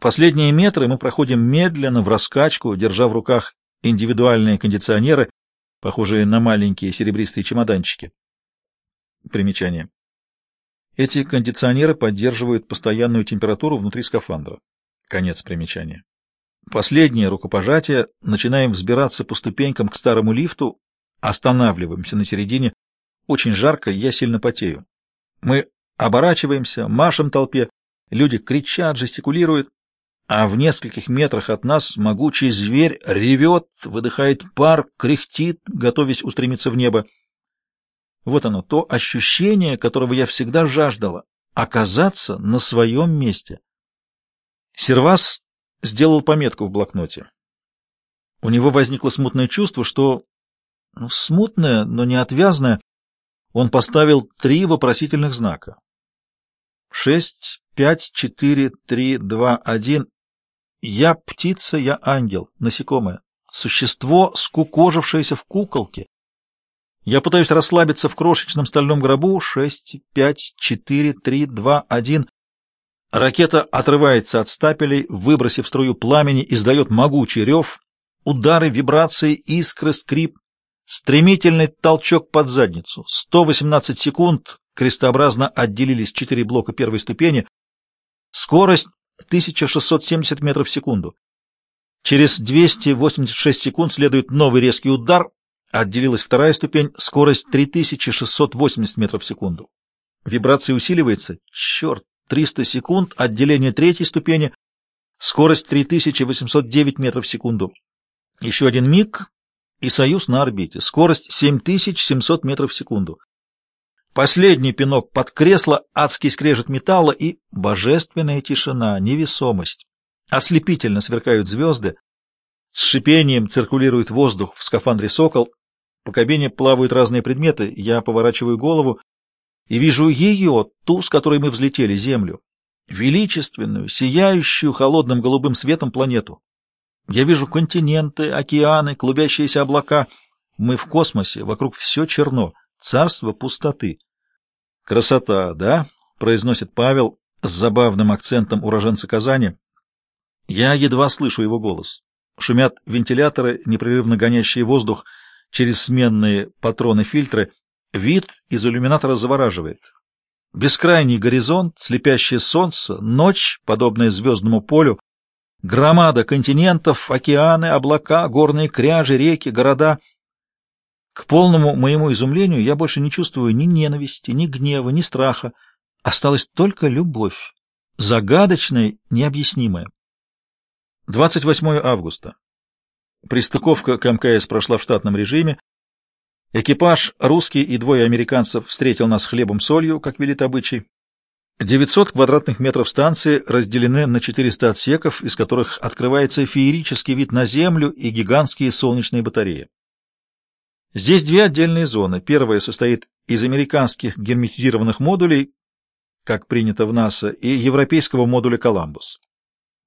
Последние метры мы проходим медленно, в раскачку, держа в руках индивидуальные кондиционеры, похожие на маленькие серебристые чемоданчики. Примечание. Эти кондиционеры поддерживают постоянную температуру внутри скафандра. Конец примечания. Последнее рукопожатие. Начинаем взбираться по ступенькам к старому лифту. Останавливаемся на середине. Очень жарко, я сильно потею. Мы оборачиваемся, машем толпе. Люди кричат, жестикулируют. А в нескольких метрах от нас могучий зверь ревет, выдыхает пар, кряхтит, готовясь устремиться в небо. Вот оно, то ощущение, которого я всегда жаждала — оказаться на своем месте. Сервас сделал пометку в блокноте. У него возникло смутное чувство, что... Ну, смутное, но не отвязное. Он поставил три вопросительных знака. Шесть, пять, четыре, три, два, один. Я птица, я ангел, насекомое. Существо, скукожившееся в куколке. Я пытаюсь расслабиться в крошечном стальном гробу. Шесть, пять, четыре, три, два, один. Ракета отрывается от стапелей, выбросив струю пламени, издает могучий рев, удары, вибрации, искры, скрип, стремительный толчок под задницу. 118 секунд, крестообразно отделились четыре блока первой ступени, скорость 1670 метров в секунду. Через 286 секунд следует новый резкий удар, отделилась вторая ступень, скорость 3680 метров в секунду. Вибрация усиливается. Черт, 300 секунд, отделение третьей ступени, скорость 3809 метров в секунду. Еще один миг, и союз на орбите, скорость 7700 метров в секунду. Последний пинок под кресло, адский скрежет металла и божественная тишина, невесомость. Ослепительно сверкают звезды. С шипением циркулирует воздух в скафандре «Сокол». По кабине плавают разные предметы. Я поворачиваю голову и вижу ее, ту, с которой мы взлетели, Землю, величественную, сияющую холодным голубым светом планету. Я вижу континенты, океаны, клубящиеся облака. Мы в космосе, вокруг все черно, царство пустоты. Красота, да? произносит Павел с забавным акцентом уроженца Казани. Я едва слышу его голос. Шумят вентиляторы, непрерывно гонящие воздух через сменные патроны-фильтры. Вид из иллюминатора завораживает. Бескрайний горизонт, слепящее солнце, ночь, подобная звездному полю, громада континентов, океаны, облака, горные кряжи, реки, города. К полному моему изумлению я больше не чувствую ни ненависти, ни гнева, ни страха. Осталась только любовь, загадочная, необъяснимая. 28 августа. Пристыковка к МКС прошла в штатном режиме. Экипаж, русский и двое американцев, встретил нас хлебом-солью, как велит обычай. 900 квадратных метров станции разделены на 400 отсеков, из которых открывается феерический вид на Землю и гигантские солнечные батареи. Здесь две отдельные зоны. Первая состоит из американских герметизированных модулей, как принято в НАСА, и европейского модуля «Коламбус».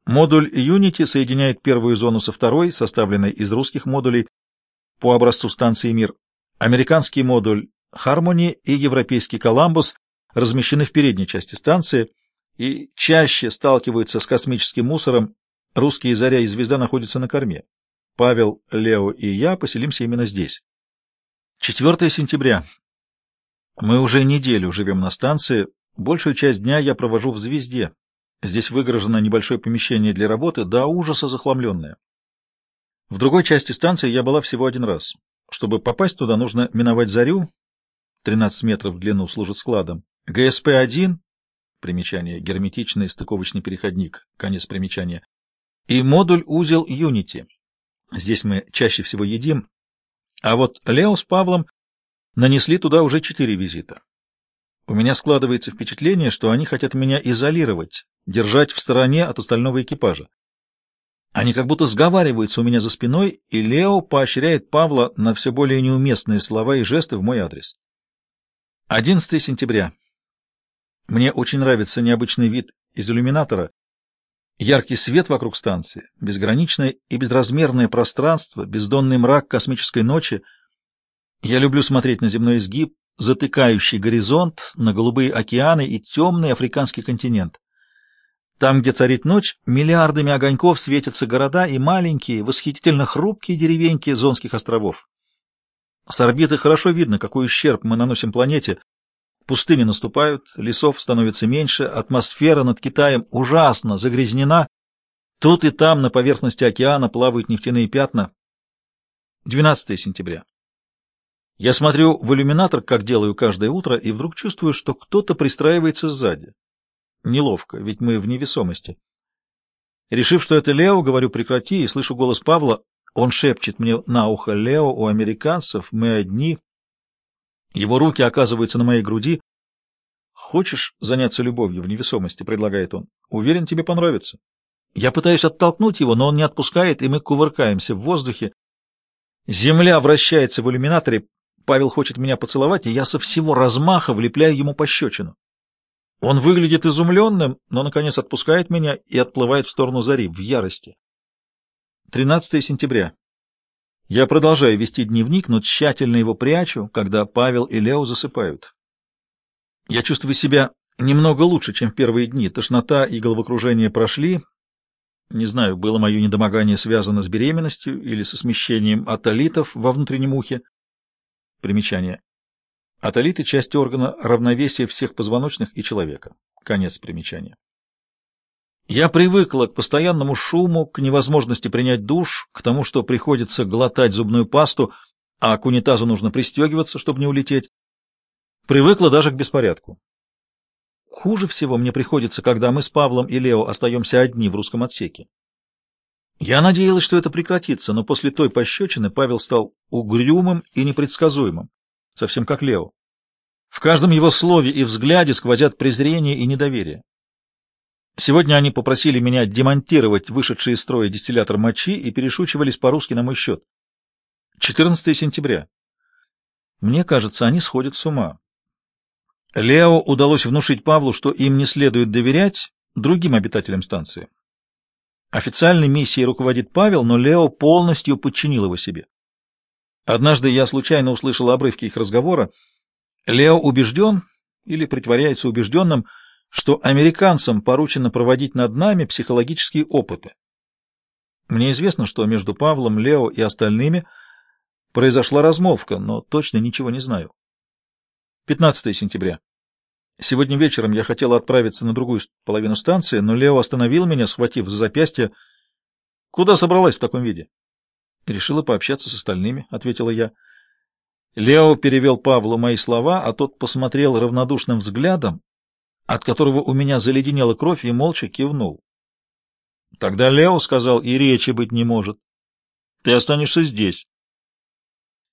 Модуль Unity соединяет первую зону со второй, составленной из русских модулей по образцу станции «Мир». Американский модуль Harmony и европейский Columbus размещены в передней части станции и чаще сталкиваются с космическим мусором. Русские «Заря» и «Звезда» находятся на корме. Павел, Лео и я поселимся именно здесь. 4 сентября. Мы уже неделю живем на станции. Большую часть дня я провожу в «Звезде». Здесь выгорожено небольшое помещение для работы, до ужаса захламленное. В другой части станции я была всего один раз. Чтобы попасть туда, нужно миновать зарю, 13 метров в длину служит складом, ГСП-1, примечание, герметичный стыковочный переходник, конец примечания, и модуль-узел Unity. Здесь мы чаще всего едим, а вот Лео с Павлом нанесли туда уже четыре визита. У меня складывается впечатление, что они хотят меня изолировать, держать в стороне от остального экипажа. Они как будто сговариваются у меня за спиной, и Лео поощряет Павла на все более неуместные слова и жесты в мой адрес. 11 сентября. Мне очень нравится необычный вид из иллюминатора. Яркий свет вокруг станции, безграничное и безразмерное пространство, бездонный мрак космической ночи. Я люблю смотреть на земной изгиб, затыкающий горизонт, на голубые океаны и темный африканский континент. Там, где царит ночь, миллиардами огоньков светятся города и маленькие, восхитительно хрупкие деревеньки Зонских островов. С орбиты хорошо видно, какой ущерб мы наносим планете. Пустыни наступают, лесов становится меньше, атмосфера над Китаем ужасно загрязнена. Тут и там на поверхности океана плавают нефтяные пятна. 12 сентября. Я смотрю в иллюминатор, как делаю каждое утро, и вдруг чувствую, что кто-то пристраивается сзади. Неловко, ведь мы в невесомости. Решив, что это Лео, говорю «прекрати» и слышу голос Павла. Он шепчет мне на ухо «Лео, у американцев мы одни». Его руки оказываются на моей груди. «Хочешь заняться любовью в невесомости?» — предлагает он. «Уверен, тебе понравится». Я пытаюсь оттолкнуть его, но он не отпускает, и мы кувыркаемся в воздухе. Земля вращается в иллюминаторе. Павел хочет меня поцеловать, и я со всего размаха влепляю ему пощечину. Он выглядит изумленным, но, наконец, отпускает меня и отплывает в сторону зари, в ярости. 13 сентября. Я продолжаю вести дневник, но тщательно его прячу, когда Павел и Лео засыпают. Я чувствую себя немного лучше, чем в первые дни. Тошнота и головокружение прошли. Не знаю, было мое недомогание связано с беременностью или со смещением атолитов во внутреннем ухе. Примечание. Атолиты — часть органа равновесия всех позвоночных и человека. Конец примечания. Я привыкла к постоянному шуму, к невозможности принять душ, к тому, что приходится глотать зубную пасту, а к унитазу нужно пристегиваться, чтобы не улететь. Привыкла даже к беспорядку. Хуже всего мне приходится, когда мы с Павлом и Лео остаемся одни в русском отсеке. Я надеялась, что это прекратится, но после той пощечины Павел стал угрюмым и непредсказуемым совсем как Лео. В каждом его слове и взгляде сквозят презрение и недоверие. Сегодня они попросили меня демонтировать вышедший из строя дистиллятор мочи и перешучивались по-русски на мой счет. 14 сентября. Мне кажется, они сходят с ума. Лео удалось внушить Павлу, что им не следует доверять другим обитателям станции. Официальной миссией руководит Павел, но Лео полностью подчинил его себе. Однажды я случайно услышал обрывки их разговора. Лео убежден, или притворяется убежденным, что американцам поручено проводить над нами психологические опыты. Мне известно, что между Павлом, Лео и остальными произошла размолвка, но точно ничего не знаю. 15 сентября. Сегодня вечером я хотел отправиться на другую половину станции, но Лео остановил меня, схватив за запястье. Куда собралась в таком виде? Решила пообщаться с остальными, — ответила я. Лео перевел Павлу мои слова, а тот посмотрел равнодушным взглядом, от которого у меня заледенела кровь, и молча кивнул. Тогда Лео сказал, и речи быть не может. Ты останешься здесь.